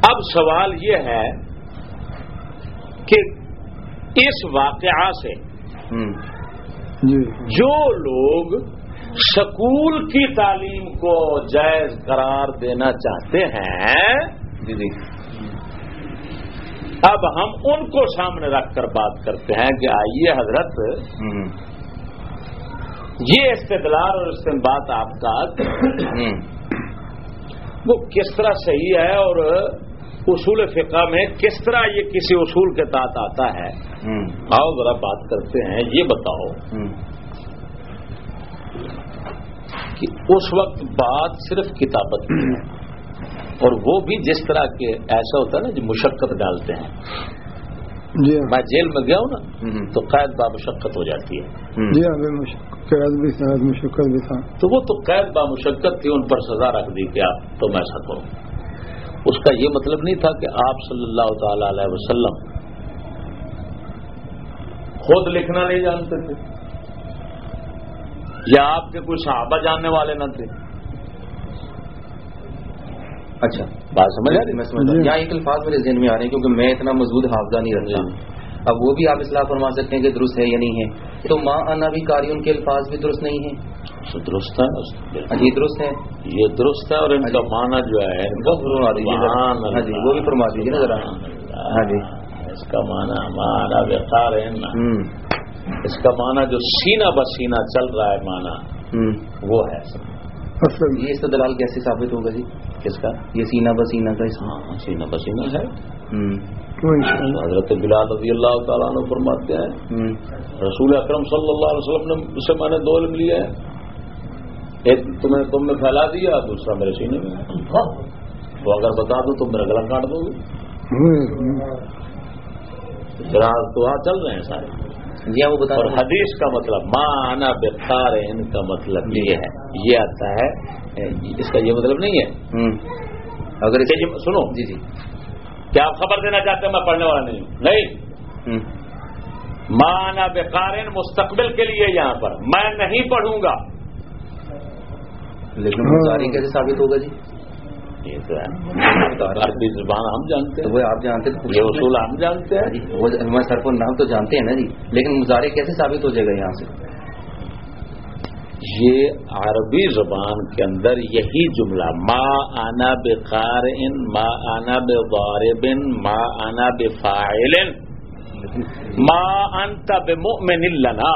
A: اب سوال یہ ہے کہ اس واقعہ سے
C: جی۔
A: جو لوگ سکول کی تعلیم کو جائز قرار دینا چاہتے ہیں
B: جی جی۔
A: اب ہم ان کو سامنے رکھ کر بات کرتے ہیں کہ آئیے حضرت یہ استدلال اور استعمال آپ کا وہ کس طرح صحیح ہے اور اصول فقہ میں کس طرح یہ کسی اصول کے تحت آتا ہے؟ آؤ ذرا بات کرتے ہیں یہ بتاؤ کہ اس وقت بات صرف کتابت کی ہے۔ اور وہ بھی جس طرح کے ایسا ہوتا ہے نا جو مشقت ڈالتے ہیں۔
C: جی
A: میں جیل میں گیا ہوں نا تو قید با مشقت ہو جاتی ہے۔
C: جی قید بھی تھا مشقت بھی تھا۔
A: تو وہ تو قید با مشقت تھی ان پر سزا رکھ دی کہ آپ تم ایسا کرو اس کا یہ مطلب نہیں تھا کہ آپ صلی اللہ تعالی علیہ وسلم خود لکھنا نہیں جانتے تھے یا آپ کے کوئی صحابہ جاننے والے نہ تھے۔
B: اچھا
A: بات سمجھ
C: جی۔
B: یہاں ایک الفاظ میرے ذہن میں آ رہے ہیں کیونکہ میں اتنا مضبوط حافظہ نہیں رکھتا۔
A: جی۔
B: اب وہ بھی آپ اصلاح فرما سکتے ہیں کہ درست ہے یا نہیں ہے۔ تو ماں آنا بھی کاری ان کے الفاظ بھی درست نہیں ہے
A: درست ہے؟
B: جی درست ہے
A: یہ درست ہے اور ان کا معنی جو ہے
B: ہاں جی وہ بھی فرما دیجیے نا ذرا۔ ہاں جی۔
A: اس کا معنی مانا وقار ہے نا۔ اس کا معنی جو سینہ بسینہ چل رہا ہے معنی وہ ہے۔
B: یہ استدلال کیسے ثابت ہوگا جی؟
A: کس کا؟
B: یہ سینہ بسینہ کا
A: ہاں سینہ بسینہ ہے۔
C: حضرت
A: بلال رضی اللہ تعالیٰ نے فرماتے ہیں رسول اکرم صلی اللہ علیہ وسلم نے اسے میں نے دو علم لیا ہے ایک تمہیں تم نے پھیلا دیا دوسرا میرے سینے میں۔ تو اگر بتا دو تو میرا گلا کاٹ دو گے۔ ذرا تو چل رہے ہیں سارے۔
B: ہاں وہ بتا
A: اور حدیث کا مطلب ماں آنا بخار ان کا مطلب یہ ہے۔ یہ آتا ہے اس کا یہ مطلب نہیں ہے۔
B: اگر
A: یہ- سنو۔
B: جی جی۔
A: کیا آپ خبر دینا چاہتے ہیں؟ میں پڑھنے والا نہیں ہوں۔ نہیں۔ آنا بقارن مستقبل کے لیے یہاں پر۔ میں نہیں پڑھوں گا۔
B: لیکن۔ مزاری کیسے ثابت ہوگا جی؟
A: یہ تو ہے۔ عربی زبان ہم جانتے ہیں۔
B: وہ آپ جانتے
A: یہ اصول ہم جانتے ہیں۔
B: جی وہ سر کو نام تو جانتے ہیں نا جی لیکن مظاہرے کیسے ثابت ہو جائے گا یہاں سے؟
A: یہ عربی زبان کے اندر یہی جملہ ما آنا بقار ان ما آنا بغاربن ما آنا بفاعل ما انت بمؤمن لنا۔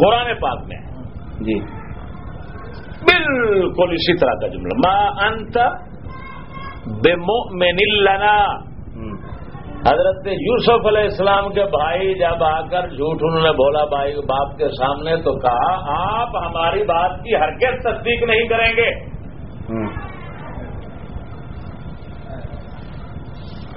A: قرآن پاک میں۔
B: جی۔
A: بالکل اسی طرح کا جملہ. ما انت بمؤمن لنا. حضرت یوسف علیہ السلام کے بھائی جب آ کر جھوٹ انہوں نے بولا بھائی باپ کے سامنے تو کہا آپ ہماری بات کی ہرگز تصدیق نہیں کریں گے
B: ہوں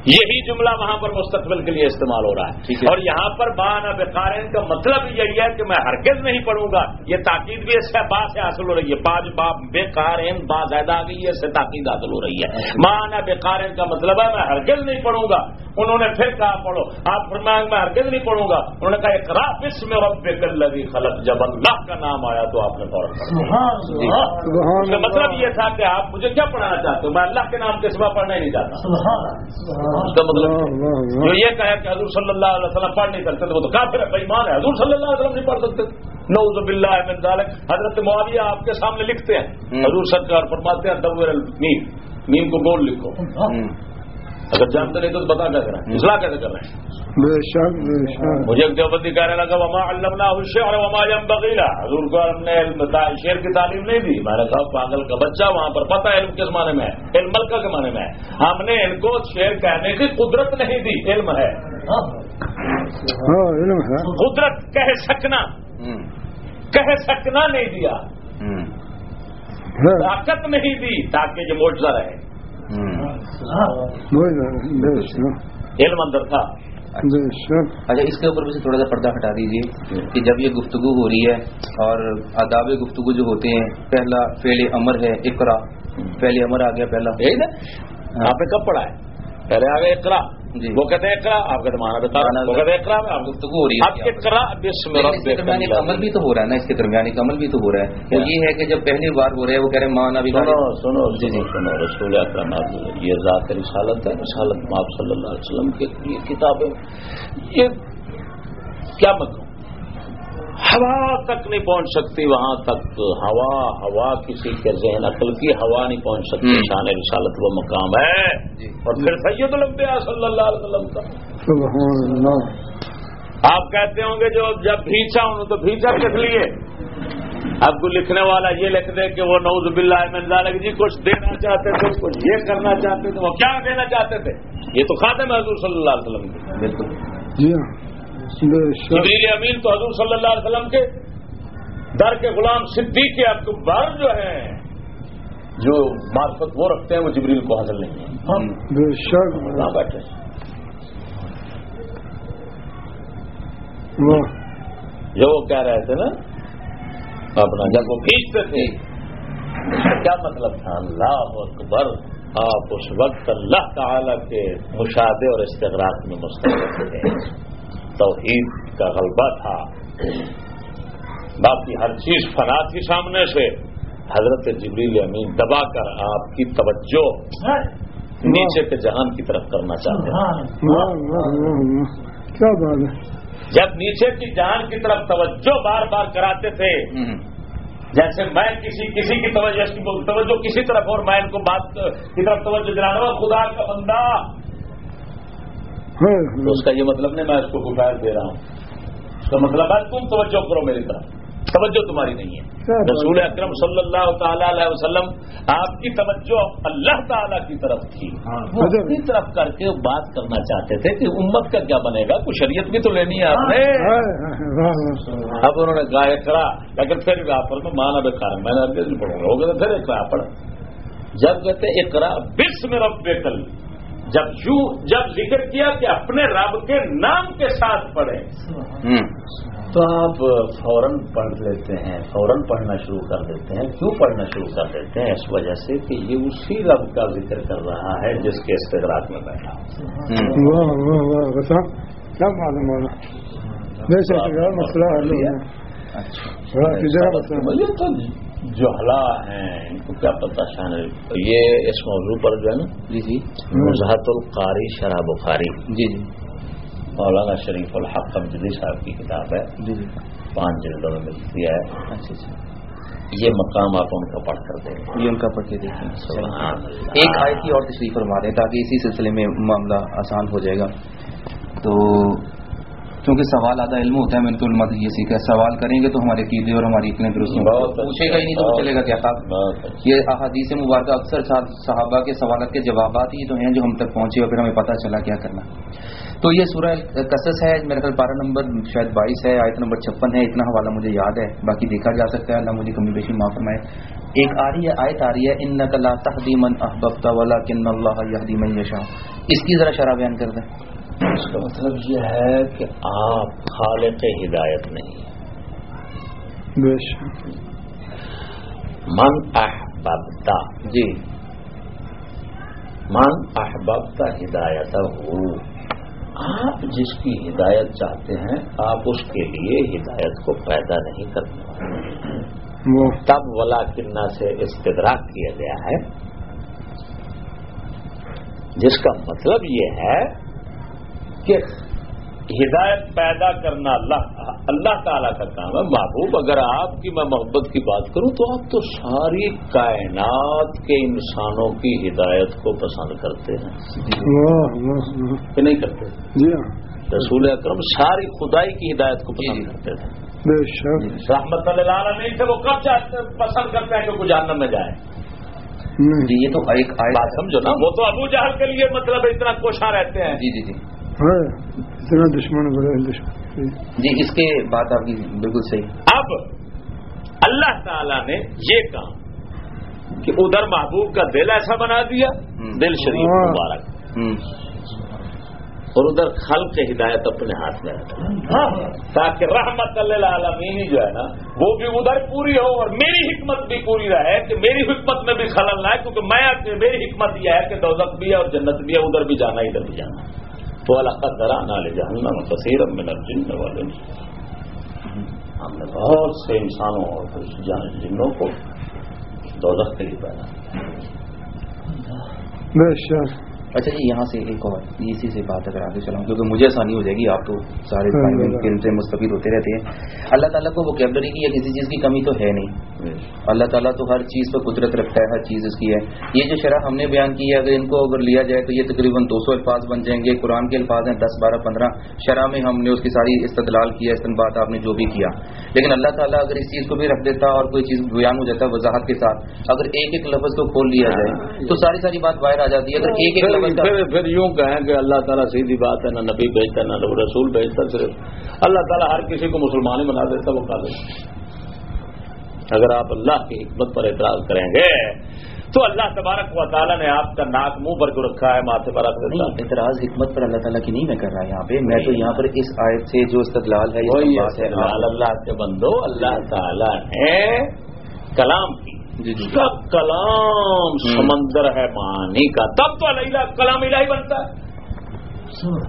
A: یہی جملہ وہاں پر مستقبل کے لیے استعمال ہو رہا ہے۔ اور یہاں پر بانا بقارن کا مطلب یہی ہے کہ میں ہرگز نہیں پڑھوں گا۔ یہ تاکید بھی اس سے با سے حاصل ہو رہی ہے۔ پانچ با بےقارن با زیادہ آ گئی ہے اس سے تاکید حاصل ہو رہی ہے۔ مانا بقارن کا مطلب ہے میں ہرگز نہیں پڑھوں گا۔ انہوں نے پھر کہا پڑھو۔ آپ فرمائیں میں ہرگز نہیں پڑھوں گا۔ انہوں نے کہا ایک رافس میں رب کلوی خلق۔ جب اللہ کا نام آیا تو آپ نے فوراً مطلب یہ تھا کہ آپ مجھے کیا پڑھانا چاہتے ہو؟ میں اللہ کے نام کے سوا پڑھنا ہی نہیں چاہتا۔ اس کا مطلب جو یہ کہا کہ حضور صلی اللہ علیہ وسلم پڑھ نہیں سکتے وہ تو کافر ہے بےمان ہے حضور صلی اللہ علیہ وسلم نہیں پڑھ سکتے۔ نعوذ باللہ من ذالک۔ حضرت معاویہ آپ کے سامنے لکھتے ہیں۔ حضور سرکار فرماتے ہیں دور المیم میم کو گول لکھو۔ اگر جانتے نہیں تو بتا کیا کریں؟ اصلاح کیسے کر رہے ہیں؟
C: بے شک بے شک۔
A: مجھے ایک دیوبندی کہنے لگا وما علمنا الشعر وما ينبغي له. حضور کو ہم نے علم شعر کی تعلیم نہیں دی۔ نے کہا پاگل کا بچہ وہاں پر پتہ ہے علم کس معنی میں ہے علم ملکہ کے معنی میں ہے۔ ہم نے ان کو شعر کہنے کی قدرت نہیں دی علم ہے۔
C: ہاں علم ہے۔
A: قدرت کہہ سکنا۔ کہہ سکنا نہیں دیا۔
C: ہے
A: طاقت نہیں دی تاکہ یہ موجزہ رہے۔ علم اندر تھا۔
B: اچھا اس کے اوپر بھی سے تھوڑا سا پردہ ہٹا دیجیے کہ جب یہ گفتگو ہو رہی ہے اور آداب گفتگو جو ہوتے ہیں پہلا فعل امر ہے اقرا فعل امر آ گیا پہلا
A: یہی نا آپ نے کب پڑھا ہے؟ پہلے آ گئے اقرا۔ وہ کہتے ہیں اقرا آپ ہیں مانا بتا۔
B: مانا
A: وہ کہتے ہیں اقرا میں آپ
B: گفتگو ہو رہی ہے۔
A: اقرا بسم ربک
B: عمل بھی تو ہو رہا ہے نا اس کے درمیان عمل بھی تو ہو رہا ہے۔ وہ یہ ہے کہ جب پہلی بار ہو رہا ہے وہ کہہ رہے ہیں ماں نبی
A: سنو سنو جی جی۔ سنو رسول اکرم آپ یہ ذات رسالت ہے رسالت آپ صلی اللہ علیہ وسلم کی یہ کتابیں یہ کیا کہوں ہوا تک نہیں پہنچ سکتی وہاں تک ہوا ہوا کسی کے ذہن عقل کی ہوا نہیں پہنچ سکتی۔ شان رسالت وہ مقام ہے۔
B: جی۔
A: اور پھر سید الانبیاء صلی اللہ علیہ وسلم کا۔
C: سبحان اللہ۔
A: آپ کہتے ہوں گے جو جب بھیچا انہوں تو بھیچا کس لیے؟ اب کو لکھنے والا یہ لکھ دے کہ وہ نعوذ باللہ من ذالک جی کچھ دینا چاہتے تھے کچھ یہ کرنا چاہتے تھے وہ کیا دینا چاہتے تھے؟ یہ تو خاتم حضور صلی اللہ علیہ وسلم کے۔
B: بالکل
C: ہاں
A: جبریل امین تو حضور صلی اللہ علیہ وسلم کے در کے غلام صدیق اکبر جو ہیں جو معرفت وہ رکھتے ہیں وہ جبریل کو حاصل نہیں ہے۔
C: بے شک۔
A: کہاں بیٹھے جو وہ کہہ رہے تھے نا اپنا جب وہ کھینچتے تھے کیا مطلب تھا؟ اللہ اکبر آپ اس وقت اللہ تعالی کے مشاہدے اور استغراق میں مستقبل تھے۔ توحید کا غلبہ تھا۔ باقی ہر چیز فنا تھی سامنے سے۔ حضرت جبریل امین دبا کر آپ کی توجہ نیچے کے جہان کی طرف کرنا چاہتے ہیں۔ جب نیچے کی جہان کی طرف توجہ بار بار کراتے تھے۔ جیسے میں کسی کسی کی توجہ اس کی توجہ کسی طرف اور میں ان کو بات کی طرف توجہ دلانا خدا کا بندہ تو اس کا یہ مطلب نہیں میں اس کو کفایت دے رہا ہوں۔ اس کا مطلب ہے تم توجہ کرو میری طرف۔ توجہ تمہاری نہیں ہے۔ رسول اکرم صلی اللہ تعالی علیہ وسلم آپ کی توجہ اللہ تعالی کی طرف تھی۔ وہ اپنی طرف کر کے بات کرنا چاہتے تھے کہ امت کا کیا بنے گا کچھ شریعت بھی تو لینی ہے آپ نے؟ اب انہوں نے کہا اقرا لیکن پھر پر مانا بے کار میں نے پڑھوں گا پھر اقرا پڑھ جب کہتے اقرا بسم رب کل جب یوں جب ذکر کیا کہ اپنے رب کے نام کے ساتھ پڑھیں۔ تو آپ فوراً پڑھ لیتے ہیں فوراً پڑھنا شروع کر دیتے ہیں۔ کیوں پڑھنا شروع کر دیتے ہیں؟ اس وجہ سے کہ یہ اسی رب کا ذکر کر رہا ہے جس کے استدراک میں بیٹھا یہ تو جوہلا ہیں ان کو کیا پتا شان یہ اس موضوع پر جو ہے نا
B: جی جی۔
A: مزاحت القاری شراب بخاری۔
B: جی جی۔
A: مولانا شریف الحق امجدی صاحب کی کتاب ہے۔
B: جی جی۔
A: پانچ جلدوں میں ملتی ہے۔
B: اچھا اچھا۔
A: یہ مقام آپ ان کا پڑھ کر دیں
B: یہ ان کا پڑھ کے دیکھیں۔ ایک آیت کی اور تشریف فرما دیں تاکہ اسی سلسلے میں معاملہ آسان ہو جائے گا۔ تو کیونکہ سوال آدھا علم ہوتا ہے میں نے تو علم یہ سیکھا سوال کریں گے تو ہمارے عقیدے اور ہماری اتنے درست ہوں
A: اچھا،
B: پوچھے گا ہی نہیں تو چلے گا کیا؟ صاحب
A: بہت اچھا۔
B: یہ احادیث مبارکہ اکثر صحابہ کے سوالات کے جوابات ہی تو ہیں جو ہم تک پہنچے اور پھر ہمیں پتہ چلا کیا کرنا۔ تو یہ سورہ قصص ہے میرا خیال پارہ نمبر شاید بائیس ہے آیت نمبر چھپن ہے اتنا حوالہ مجھے یاد ہے باقی دیکھا جا سکتا ہے۔ اللہ مجھے کمی بیشی معاف فرمائے۔ ایک آ رہی ہے آیت آ رہی ہے ان نقلا تحدی من احببت ولکن اللہ یہدی من یشاء۔ اس کی ذرا شرح بیان کر دیں۔
A: اس کا مطلب یہ ہے کہ آپ خالق ہدایت نہیں من احببتا
B: جی۔
A: من احببتا ہدایت ہو آپ جس کی ہدایت چاہتے ہیں آپ اس کے لیے ہدایت کو پیدا نہیں کرتے۔ تب ولا کنہ سے استدراک کیا گیا ہے۔ جس کا مطلب یہ ہے کہ ہدایت پیدا کرنا اللہ اللہ تعالیٰ کا کام ہے۔ محبوب اگر آپ کی میں محبت کی بات کروں تو آپ تو ساری کائنات کے انسانوں کی ہدایت کو پسند کرتے ہیں۔ کہ نہیں کرتے؟
C: جی ہاں۔
A: رسول اکرم ساری خدائی کی ہدایت کو پسند
B: جی۔
A: کرتے تھے۔
C: بے شک۔
A: رحمت اللہ سے وہ کب چاہتے پسند کرتے ہیں کہ وہ جہنم میں جائے
B: جی یہ تو ایک
A: بات سمجھو نا۔ وہ تو ابو جہل کے لیے مطلب اتنا کوشاں رہتے ہیں۔
B: جی جی جی۔
C: اتنا دشمن بڑے دشمن۔
B: جی اس کے بات آپ کی بالکل صحیح۔
A: اب اللہ تعالی نے یہ کہا کہ ادھر محبوب کا دل ایسا بنا دیا۔ دل شریف
C: ہاں۔
A: مبارک۔ اور ادھر خلق کے ہدایت اپنے ہاتھ میں رکھا تاکہ رحمت اللہ عالمینی جو ہے نا وہ بھی ادھر پوری ہو اور میری حکمت بھی پوری رہے کہ میری حکمت میں بھی خلل نہ ہے کیونکہ میں میری حکمت یہ ہے کہ دوزخ بھی ہے اور جنت بھی ہے ادھر بھی جانا ادھر بھی جانا۔ نہ لے جہنم بصیر من الجن والے ہم نے بہت سے انسانوں اور کچھ جان جنوں کو دوزخ کے لیے پیدا
C: بے
B: اچھا جی یہاں سے ایک اور اسی سے بات اگر آگے چلاؤں کیونکہ مجھے آسانی ہو جائے گی آپ تو سارے
C: ہاں،
B: علم
C: ہاں۔
B: سے مستفید ہوتے رہتے ہیں۔ اللہ تعالیٰ کو وکیبلری کی یا کسی چیز کی کمی تو ہے نہیں۔ اللہ تعالیٰ تو ہر چیز پر قدرت رکھتا ہے ہر چیز اس کی ہے۔ یہ جو شرح ہم نے بیان کی ہے اگر ان کو اگر لیا جائے تو یہ تقریباً دو سو الفاظ بن جائیں گے۔ قرآن کے الفاظ ہیں دس بارہ پندرہ۔ شرح میں ہم نے اس کی ساری استدلال کیا استنباط آپ نے جو بھی کیا۔ لیکن اللہ تعالیٰ اگر اس چیز کو بھی رکھ دیتا اور کوئی چیز بیان ہو جاتا وضاحت کے ساتھ اگر ایک ایک لفظ کو کھول لیا جائے تو ساری ساری بات باہر آ جاتی ہے۔ اگر ایک ایک
A: پھر پھر یوں کہیں کہ اللہ تعالیٰ سیدھی بات ہے نہ نبی بھیجتا نہ رسول بھیجتا صرف اللہ تعالیٰ ہر کسی کو مسلمان ہی بنا دیتا وہ کالے اگر آپ اللہ کی حکمت پر اعتراض کریں گے تو اللہ تبارک و تعالیٰ نے آپ کا ناک منہ پر کو رکھا ہے ماتھے پر
B: اعتراض حکمت پر اللہ تعالیٰ کی نہیں میں کر رہا یہاں پہ۔ میں تو یہاں پر اس آیت سے جو استدلال ہے
A: اللہ کے بندو اللہ تعالیٰ نے کلام
B: جی جی
A: اس کا کلام سمندر ہے معنی کا۔ تب تو کلام الہی بنتا ہے۔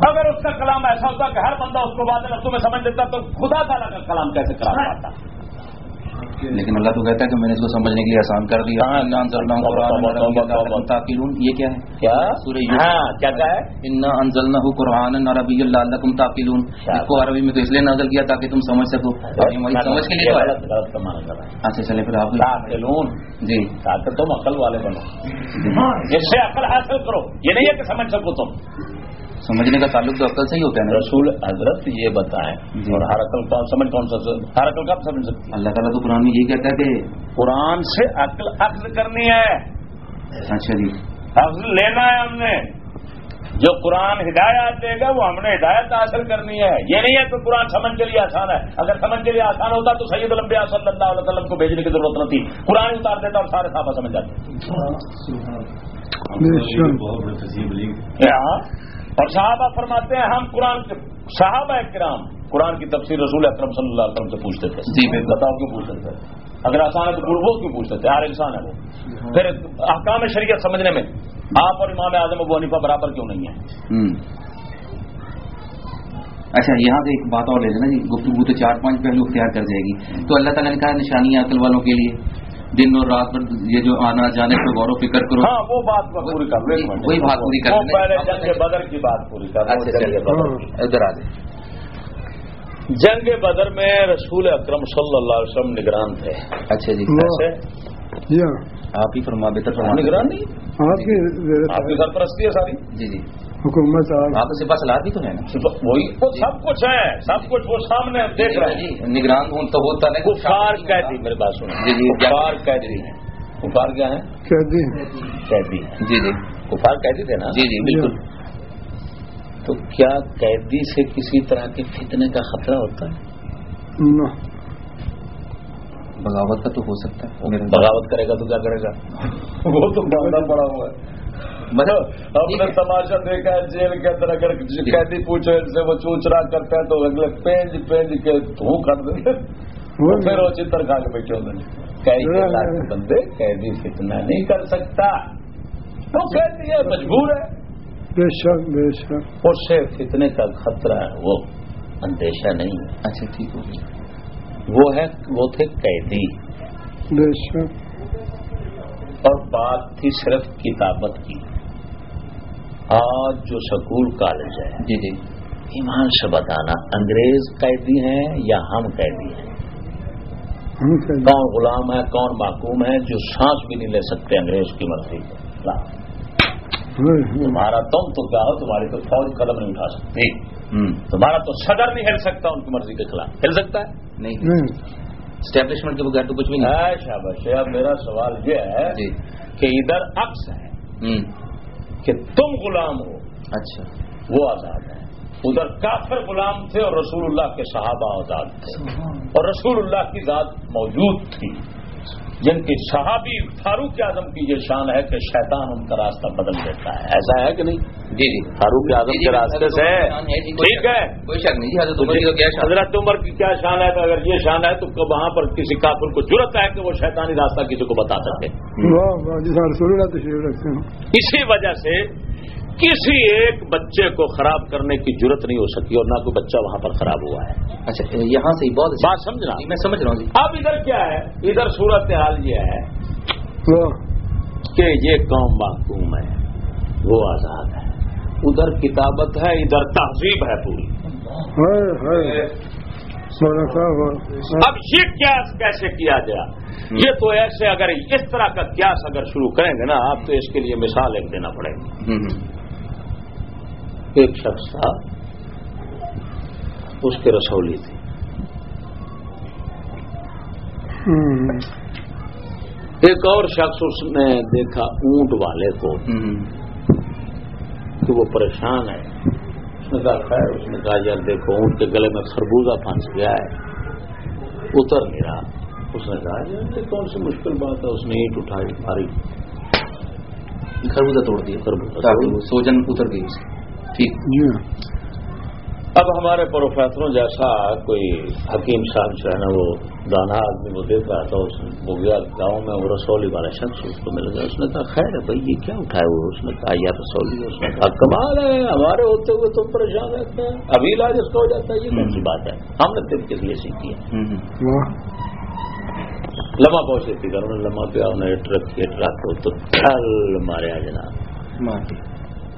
A: اگر اس کا کلام ایسا ہوتا کہ ہر بندہ اس کو بات لفظوں میں سمجھ لیتا تو خدا تعالیٰ کا کلام کیسے کرا پاتا؟
B: لیکن اللہ تو کہتا ہے کہ میں نے اس کو سمجھنے کے لیے آسان کر دیا۔
A: ہاں،
B: یہ کیا ہے؟
A: ہاں
B: قرآن عربیًا لعلکم تعقلون۔ اس کو عربی میں تو اس لیے نازل کیا تاکہ تم سمجھ سکو۔ اور ہماری سمجھ کے لیے اچھا چلے پھر آپ۔ جی۔
A: تاکہ تم عقل والے بنو۔ اس سے عقل حاصل کرو۔ یہ نہیں ہے کہ سمجھ سکو تم۔
B: سمجھنے کا تعلق تو عقل سے ہی ہوتا ہے نا؟
A: رسول حضرت یہ بتائیں
B: جی۔
A: اور ہر عقل کون سمجھ کون سا ہر عقل کب سمجھ سکتی ہے؟
B: اللہ تعالیٰ تو قرآن میں یہی کہتا ہے کہ
A: قرآن سے عقل اخذ کرنی ہے۔
B: اچھا جی۔
A: اخذ لینا ہے ہم نے۔ جو قرآن ہدایات دے گا وہ ہم نے ہدایت حاصل کرنی ہے۔ یہ نہیں ہے کہ قرآن سمجھ کے لیے آسان ہے۔ اگر سمجھ کے لیے آسان ہوتا تو سید الانبیاء صلی اللہ علیہ وسلم کو بھیجنے کی ضرورت نہ تھی۔ قرآن ہی اتار دیتا اور سارے صحابہ سمجھ جاتے۔ ہاں اور صحابہ فرماتے ہیں ہم قرآن کے صحابہ کرام قرآن کی تفسیر رسول اکرم صلی اللہ علیہ وسلم سے پوچھتے تھے۔
B: جی،۔
A: بتاؤ کیوں پوچھتے تھے؟ اگر آسان ہے تو وہ کیوں پوچھتے تھے؟ ہر انسان ہے وہ۔ پھر احکام شریعت سمجھنے میں آپ اور امام اعظم ابو حنیفہ برابر کیوں نہیں ہے
B: اچھا یہاں سے ایک بات اور لے لینا جی گفتگو تو چار پانچ پہلو اختیار کر جائے گی۔ تو اللہ تعالیٰ نے کہا نشانی عقل والوں کے لیے۔ دن اور رات پر یہ جو آنا جانے پر غور و فکر کرو۔
A: ہاں وہ بات پوری کر۔
B: وہی بات پوری کر
A: جنگ بدر کی بات پوری کر۔
B: اچھا
A: بدر۔ کی۔
B: ادھر آ جائیں۔
A: جنگ بدر میں رسول اکرم صلی اللہ علیہ وسلم نگران تھے۔
B: اچھا جی۔
C: جی ہاں۔
B: آپ ہی فرما بہتر فرما۔
A: نگران نہیں؟
C: آپ کی
A: سرپرستی ہے ساری؟
B: جی جی۔
C: حکومت آپ
B: آپ سپا سلاد بھی تو ہے نا؟
A: وہی وہ سب کچھ ہے سب کچھ وہ سامنے دیکھ رہے ہیں
B: جی نگران ہوں تو ہوتا نہیں
A: کفار قیدی میرے بات سنیں
B: جی، جی، کیا-
A: کفار قیدی ہیں۔ کفار کیا ہیں؟
C: قیدی
A: قیدی
B: جی جی۔
A: کفار قیدی تھے نا؟
B: جی جی بالکل۔
A: تو کیا قیدی سے کسی طرح کے فتنے کا خطرہ ہوتا ہے؟
B: بغاوت کا تو ہو سکتا ہے۔
A: بغاوت کرے گا تو کیا کرے گا؟ وہ تو پڑا ہوا ہے۔ ہم نے تماشا دیکھا ہے جیل کے اندر اگر قیدی پوچھو ان سے وہ چوچرا کرتا ہے تو اگلے پینج پینج کے دھو کر دیں پھر وہ چتر کھا کے بیٹھے ہوتے ہیں۔ قیدی بندے قیدی فتنہ نہیں کر سکتا۔ وہ قیدی ہے مجبور ہے۔
C: بے شک بے شک۔
A: اس سے فتنے کا خطرہ ہے وہ اندیشہ نہیں ہے۔
B: اچھا ٹھیک ہو گیا۔
A: وہ ہے وہ تھے قیدی۔
C: بے شک۔
A: اور بات تھی صرف کتابت کی۔ آج جو سکول کالج ہے
B: جی جی۔
A: ایمان سے بتانا انگریز قیدی ہیں یا ہم قیدی ہیں؟ کون غلام ہے کون معقوم ہے جو سانس بھی نہیں لے سکتے انگریز کی مرضی۔ تمہارا تم تو کیا ہو تمہاری تو فوج قدم نہیں اٹھا سکتی
B: ہوں
A: تمہارا تو صدر نہیں ہل سکتا ان کی مرضی کے خلاف۔ ہل سکتا ہے؟
B: نہیں۔ اسٹیبلشمنٹ کے بغیر تو کچھ بھی نہیں۔
A: شاباش اب میرا سوال یہ ہے
B: جی۔
A: کہ ادھر عکس ہے۔ کہ تم غلام ہو۔
B: اچھا۔
A: وہ آزاد ہے۔ ادھر کافر غلام تھے اور رسول اللہ کے صحابہ آزاد تھے۔ اور رسول اللہ کی ذات موجود تھی۔ جن کی صحابی فاروق اعظم کی یہ شان ہے کہ شیطان ان کا راستہ بدل دیتا ہے۔ ایسا ہے کہ نہیں؟
B: جی جی۔
A: فاروق اعظم کے راستے سے ٹھیک ہے۔
B: کوئی شک نہیں جی حضرت عمر کی کیا شان
A: حضرت عمر کی کیا شان ہے؟ تو اگر یہ شان ہے تو وہاں پر کسی کافر کو ضرورت ہے کہ وہ شیطانی راستہ کسی کو بتا سکے۔ اسی وجہ سے کسی ایک بچے کو خراب کرنے کی ضرورت نہیں ہو سکی اور نہ کوئی بچہ وہاں پر خراب ہوا ہے۔
B: اچھا یہاں سے بہت
A: بات سمجھنا؟
B: جی، میں سمجھ رہا ہوں جی۔
A: اب ادھر کیا ہے؟ ادھر صورت حال یہ ہے کہ یہ قوم معقوم ہے وہ آزاد ہے۔ ادھر کتابت ہے ادھر تہذیب ہے پوری۔ اب یہ قیاس کیسے کیا گیا؟ یہ تو ایسے اگر اس طرح کا قیاس اگر شروع کریں گے نا آپ تو اس کے لیے مثال ایک دینا پڑے گی۔ ایک شخص تھا اس کے رسولی تھی۔ ایک اور شخص اس نے دیکھا اونٹ والے کو کہ وہ پریشان ہے۔ اس نے کہا خیر اس نے کہا یار دیکھو اونٹ کے گلے میں خربوزہ پھنس گیا ہے۔ اتر نہیں رہا۔ اس نے کہا یار کون سی مشکل بات ہے؟ اس نے اینٹ اٹھائی ماری۔
B: خربوزہ توڑ دیا
A: خربوزہ
B: سوجن اتر گئی اس کی۔
A: اب ہمارے پروفیسروں جیسا کوئی حکیم صاحب جو ہے نا وہ دانا آدمی وہ دیکھ رہا تھا اس وہ گیا گاؤں میں وہ رسولی والا شخص اس کو مل گیا اس نے کہا خیر ہے بھائی یہ کیا اٹھائے وہ؟ اس نے کہا یار رسولی۔ اس نے کہا۔ کمال ہے ہمارے ہوتے ہوئے تو پریشان رہتے ہیں۔ ابھی علاج اس کا ہو جاتا ہے یہ کون سی بات ہے؟ ہم نے طب کے لیے سیکھی ہے۔ لمحہ پہنچے تھی گھر میں لمحہ پہ انہیں ٹرک کیا ٹرک کو تو ٹھل ماریا جناب۔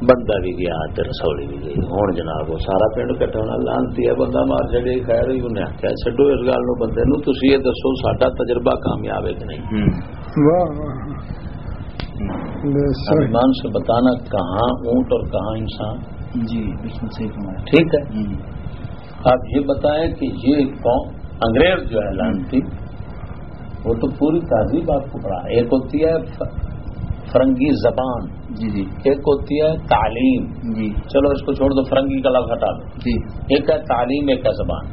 A: بندہ بھی گیا تے رسولی بھی گئی۔ ہوں جناب وہ سارا پنڈ ہونا لانتی ہے بندہ مار چڑے خیر ہی انہیں آخیا چڈو اس گل نو بندے نو تسی یہ دسو ساڈا تجربہ کامیاب ہے کہ نہیں؟ ایمان سے بتانا کہاں اونٹ اور کہاں انسان؟
B: جی بالکل صحیح فرمایا۔
A: ٹھیک ہے۔ آپ یہ بتائیں کہ یہ قوم انگریز جو ہے لانتی وہ تو پوری تہذیب آپ کو پڑھا ایک ہوتی ہے فرنگی زبان
B: جی جی۔
A: ایک ہوتی ہے تعلیم۔
B: جی۔
A: چلو اس کو چھوڑ دو فرنگی کا لفظ ہٹا دو۔
B: جی۔
A: ایک ہے تعلیم ایک ہے زبان۔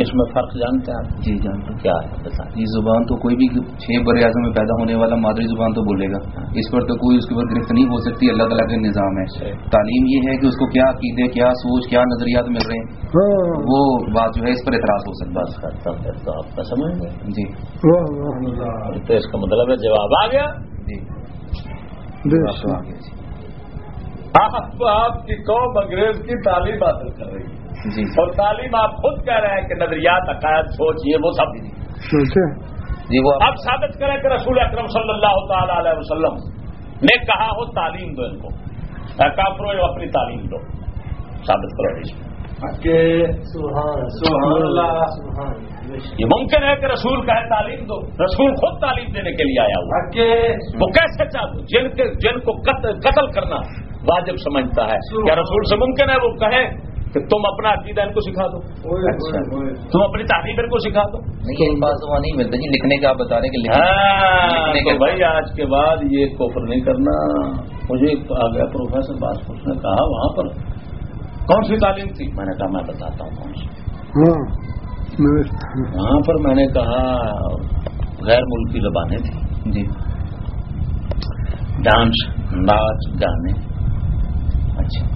A: اس میں فرق جانتے ہیں آپ؟
B: جی جانتا ہوں۔
A: کیا ہے؟
B: یہ زبان تو کوئی بھی چھ بر اعظم میں پیدا ہونے والا مادری زبان تو بولے گا۔ اس پر تو کوئی اس کے اوپر گرفت نہیں ہو سکتی اللہ تعالیٰ کا نظام ہے۔
A: صحیح۔
B: تعلیم یہ ہے کہ اس کو کیا عقیدے کیا سوچ کیا نظریات مل رہے ہیں۔
C: ہاں
B: وہ بات جو ہے اس پر اعتراض ہو سکتا
A: بس کرتا ہوں پھر تو آپ کا سمجھ گئے۔
B: ہے جی
C: واہ واہ
A: تو اس کا مطلب ہے جواب آ گیا۔
B: جی۔ آپ
A: آپ آپ کی قوم انگریز کی تعلیم حاصل کر رہی ہے۔
B: جی۔
A: اور تعلیم آپ خود کہہ رہے ہیں کہ نظریات عقائد سوچ یہ وہ سب۔
B: جی وہ
A: اب ثابت کریں کہ رسول اکرم صلی اللہ تعالی علیہ وسلم نے کہا ہو تعلیم دو ان کو۔ کافرو اپنی تعلیم دو۔ ثابت کرو۔ اس میں یہ ممکن ہے کہ رسول کہے تعلیم دو رسول خود تعلیم دینے کے لیے آیا ہوا۔ وہ کیسے چاہتے؟ جن کے جن کو قتل کرنا واجب سمجھتا ہے۔ کیا رسول سے ممکن ہے؟ وہ کہے کہ تم اپنا عقیدہ ان کو سکھا دو۔
B: اچھا۔
A: تم اپنی تعلیم ان کو سکھا دو۔
B: نہیں یہ بات وہاں نہیں ملتا جی لکھنے کا آپ بتا رہے ہیں کہ
A: ہاں بھائی آج کے بعد یہ کفر نہیں کرنا۔ مجھے آ گیا پروفیسر باسپور نے کہا وہاں پر کون سی تعلیم تھی؟ میں نے کہا میں بتاتا ہوں کون سی۔
C: ہاں
A: وہاں پر میں نے کہا غیر ملکی زبانیں تھیں۔
B: جی۔
A: ڈانس ناچ گانے۔
B: اچھا۔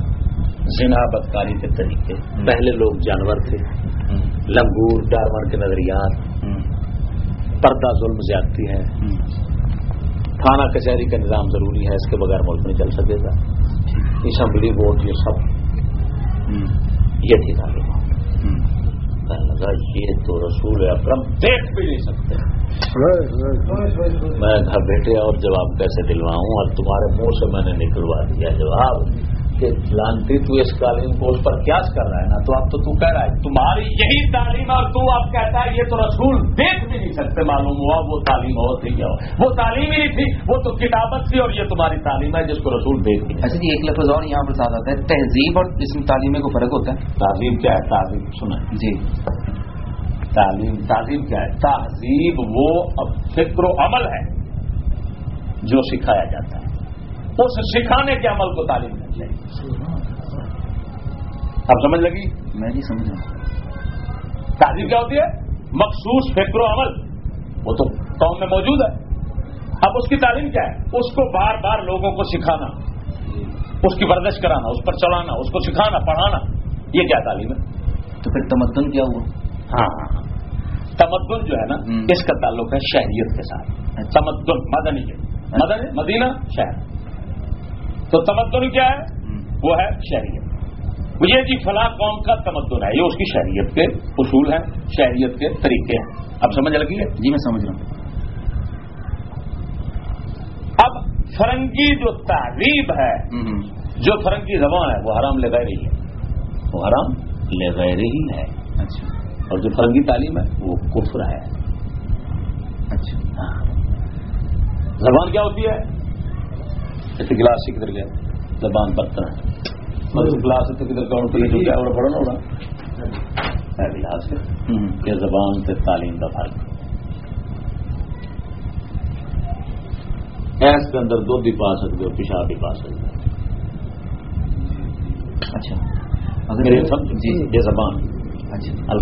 A: زنا بدکاری کے طریقے۔ پہلے لوگ جانور تھے۔ لنگور ڈارور کے نظریات۔ پردہ ظلم زیادتی ہے۔ تھانہ کچہری کا نظام ضروری ہے اس کے بغیر ملک نہیں چل سکے گا۔ اسمبلی ووٹ یہ سب۔ یہ تھی تعلیم
B: ہوں۔
A: لگا یہ تو رسول اکرم دیکھ بھی نہیں سکتے۔
C: میں
A: گھر بیٹھے اور جواب کیسے دلواؤں؟ اور تمہارے منہ سے میں نے نکلوا دیا جواب۔ کہ لانتی تو اس تعلیم کو اس پر قیاس کر رہا ہے نا تو اب تو تو کہہ رہا ہے تمہاری یہی تعلیم اور تو اب کہتا ہے یہ تو رسول دیکھ بھی نہیں سکتے معلوم ہوا وہ تعلیم اور تھی کیا۔ وہ تعلیم ہی نہیں تھی وہ تو کتابت تھی اور یہ تمہاری تعلیم ہے جس کو رسول دیکھ بھی
B: اچھا جی ایک لفظ اور یہاں پر ساتھ آتا ہے تہذیب اور اس میں تعلیم کوئی فرق ہوتا ہے؟
A: تعلیم کیا ہے؟ تعلیم سنیں۔
B: جی۔
A: تعلیم تعلیم کیا ہے؟ تہذیب وہ فکر و عمل ہے جو سکھایا جاتا ہے۔ اس سکھانے کے عمل کو تعلیم نہیں چاہیے اب سمجھ لگی؟
B: میں نہیں سمجھ رہا ہوں
A: تعلیم کیا ہوتی ہے؟ مخصوص فکر و عمل۔ وہ تو قوم میں موجود ہے۔ اب اس کی تعلیم کیا ہے؟ اس کو بار بار لوگوں کو سکھانا۔ اس کی ورزش کرانا اس پر چلانا اس کو سکھانا پڑھانا یہ کیا تعلیم ہے؟
B: تو پھر تمدن کیا ہوا؟
A: ہاں تمدن جو ہے نا۔ اس کا تعلق ہے شہریت کے ساتھ۔
B: اچھا۔
A: تمدن مدنی مدنی مدینہ شہر۔ تو تمدن کیا ہے؟ وہ ہے شہریت یہ جی فلاں قوم کا تمدن ہے یہ اس کی شہریت کے اصول ہیں شہریت کے طریقے ہیں. اب سمجھ لگی ہے؟
B: جی میں سمجھ رہا ہوں.
A: اب فرنگی جو تہذیب ہے جو فرنگی زبان ہے وہ حرام لے گئے رہی ہے. وہ حرام لے گئے رہی ہے.
B: اچھا.
A: اور جو فرنگی تعلیم ہے وہ کفر ہے.
B: اچھا.
A: ہاں۔ زبان کیا ہوتی ہے؟ گلاس سے کدھر گیا زبان برتن ہے گلاس سے کدھر تو یہ جو کیا بڑا نا ہوگا گلاس کہ زبان سے تعلیم کا فرق ایس کے اندر دودھ بھی پا سکتے ہو پیشاب بھی پا سکتے ہو
B: اچھا
A: میرے زبان
B: اچھا